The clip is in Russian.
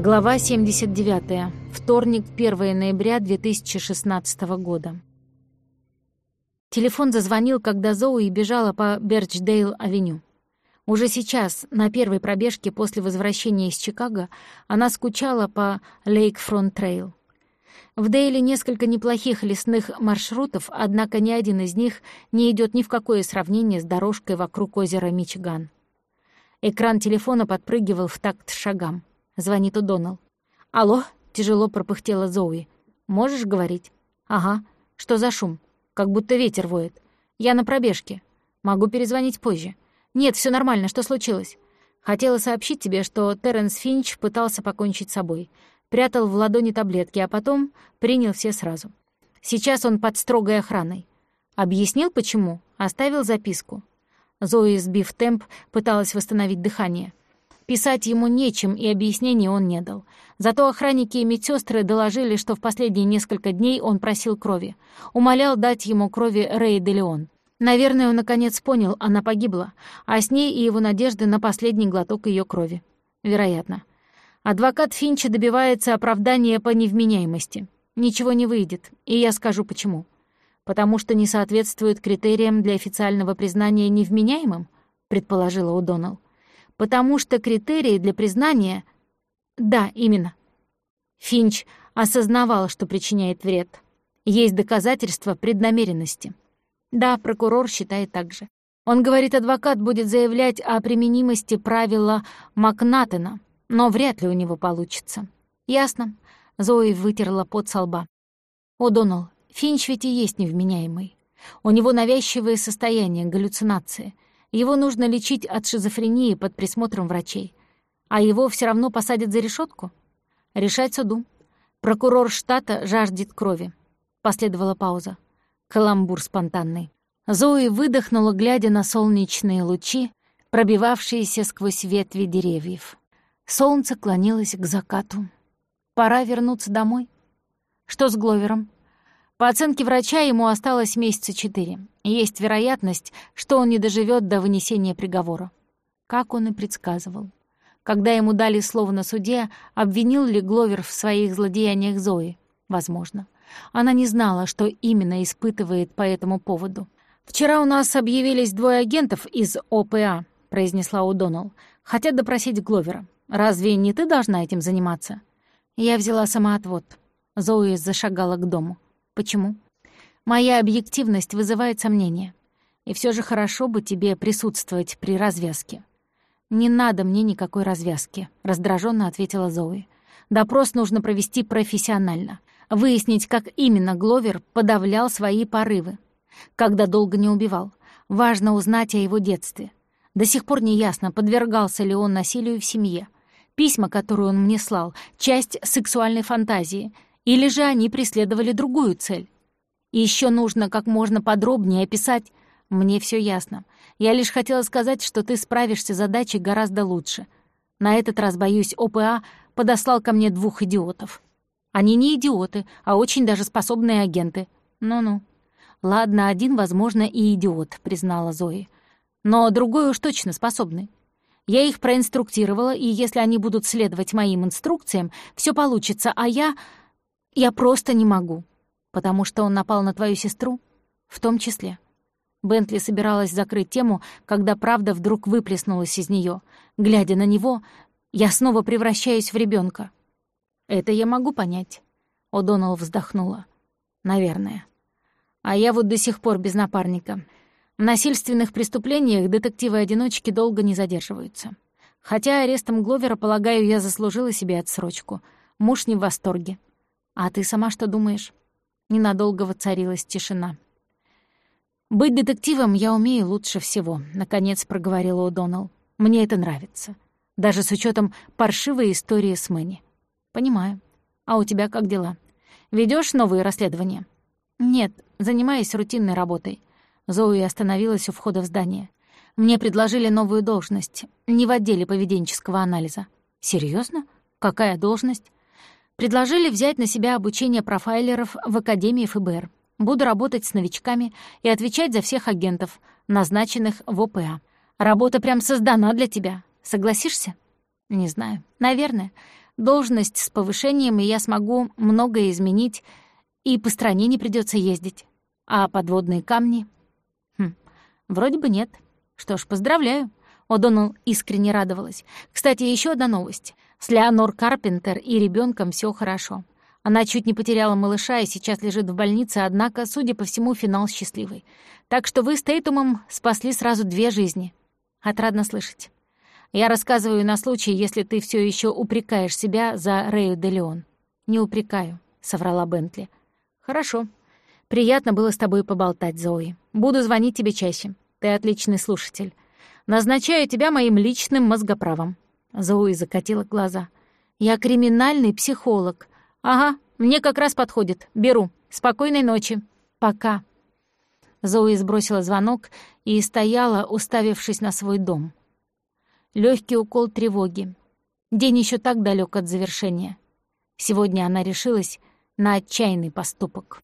Глава 79. Вторник, 1 ноября 2016 года. Телефон зазвонил, когда Зоуи бежала по Берчдейл-авеню. Уже сейчас, на первой пробежке после возвращения из Чикаго, она скучала по Лейкфронт-трейл. В Дейле несколько неплохих лесных маршрутов, однако ни один из них не идет ни в какое сравнение с дорожкой вокруг озера Мичиган. Экран телефона подпрыгивал в такт шагам. Звонит Удонал. «Алло?» — тяжело пропыхтела Зоуи. «Можешь говорить?» «Ага. Что за шум? Как будто ветер воет. Я на пробежке. Могу перезвонить позже. Нет, все нормально. Что случилось?» Хотела сообщить тебе, что Терренс Финч пытался покончить с собой. Прятал в ладони таблетки, а потом принял все сразу. Сейчас он под строгой охраной. Объяснил, почему? Оставил записку. Зои, сбив темп, пыталась восстановить дыхание. Писать ему нечем, и объяснений он не дал. Зато охранники и медсестры доложили, что в последние несколько дней он просил крови. Умолял дать ему крови Рэй де Леон. Наверное, он наконец понял, она погибла, а с ней и его надежды на последний глоток ее крови. Вероятно. Адвокат Финча добивается оправдания по невменяемости. Ничего не выйдет, и я скажу почему. Потому что не соответствует критериям для официального признания невменяемым, предположила О'Доннелл потому что критерии для признания... Да, именно. Финч осознавал, что причиняет вред. Есть доказательства преднамеренности. Да, прокурор считает так же. Он говорит, адвокат будет заявлять о применимости правила Макнатена, но вряд ли у него получится. Ясно. Зои вытерла пот со лба. О, Донал, Финч ведь и есть невменяемый. У него навязчивое состояние, галлюцинации — его нужно лечить от шизофрении под присмотром врачей. А его все равно посадят за решетку? Решать суду. Прокурор штата жаждет крови. Последовала пауза. Каламбур спонтанный. Зои выдохнула, глядя на солнечные лучи, пробивавшиеся сквозь ветви деревьев. Солнце клонилось к закату. Пора вернуться домой. Что с Гловером? По оценке врача, ему осталось месяца четыре. Есть вероятность, что он не доживет до вынесения приговора. Как он и предсказывал. Когда ему дали слово на суде, обвинил ли Гловер в своих злодеяниях Зои? Возможно. Она не знала, что именно испытывает по этому поводу. «Вчера у нас объявились двое агентов из ОПА», — произнесла О'Доннелл. «Хотят допросить Гловера. Разве не ты должна этим заниматься?» Я взяла самоотвод. Зои зашагала к дому. Почему? Моя объективность вызывает сомнения. И все же хорошо бы тебе присутствовать при развязке. «Не надо мне никакой развязки», — раздраженно ответила Зои. «Допрос нужно провести профессионально. Выяснить, как именно Гловер подавлял свои порывы. Когда долго не убивал. Важно узнать о его детстве. До сих пор не ясно, подвергался ли он насилию в семье. Письма, которые он мне слал, — часть сексуальной фантазии — или же они преследовали другую цель? И еще нужно как можно подробнее описать... Мне все ясно. Я лишь хотела сказать, что ты справишься с задачей гораздо лучше. На этот раз, боюсь, ОПА подослал ко мне двух идиотов. Они не идиоты, а очень даже способные агенты. Ну-ну. Ладно, один, возможно, и идиот, признала Зои. Но другой уж точно способный. Я их проинструктировала, и если они будут следовать моим инструкциям, все получится, а я... Я просто не могу. Потому что он напал на твою сестру? В том числе. Бентли собиралась закрыть тему, когда правда вдруг выплеснулась из нее. Глядя на него, я снова превращаюсь в ребенка. Это я могу понять. О'Доннелл вздохнула. Наверное. А я вот до сих пор без напарника. В насильственных преступлениях детективы-одиночки долго не задерживаются. Хотя арестом Гловера, полагаю, я заслужила себе отсрочку. Муж не в восторге. «А ты сама что думаешь?» Ненадолго воцарилась тишина. «Быть детективом я умею лучше всего», — наконец проговорила О'Доннелл. «Мне это нравится. Даже с учетом паршивой истории с Мэнни». «Понимаю. А у тебя как дела? Ведешь новые расследования?» «Нет, занимаюсь рутинной работой». Зоуи остановилась у входа в здание. «Мне предложили новую должность, не в отделе поведенческого анализа». Серьезно? Какая должность?» Предложили взять на себя обучение профайлеров в Академии ФБР. Буду работать с новичками и отвечать за всех агентов, назначенных в ОПА. Работа прям создана для тебя. Согласишься? Не знаю. Наверное. Должность с повышением, и я смогу многое изменить, и по стране не придется ездить. А подводные камни? Хм, вроде бы нет. Что ж, поздравляю. О'Доннелл искренне радовалась. Кстати, еще одна новость. С Леонор Карпентер и ребенком все хорошо. Она чуть не потеряла малыша и сейчас лежит в больнице, однако, судя по всему, финал счастливый. Так что вы с Тейтумом спасли сразу две жизни. Отрадно слышать. Я рассказываю на случай, если ты все еще упрекаешь себя за Рэю де Леон. «Не упрекаю», — соврала Бентли. «Хорошо. Приятно было с тобой поболтать, Зои. Буду звонить тебе чаще. Ты отличный слушатель. Назначаю тебя моим личным мозгоправом». Зои закатила глаза. «Я криминальный психолог. Ага, мне как раз подходит. Беру. Спокойной ночи. Пока». Зои сбросила звонок и стояла, уставившись на свой дом. Легкий укол тревоги. День еще так далек от завершения. Сегодня она решилась на отчаянный поступок.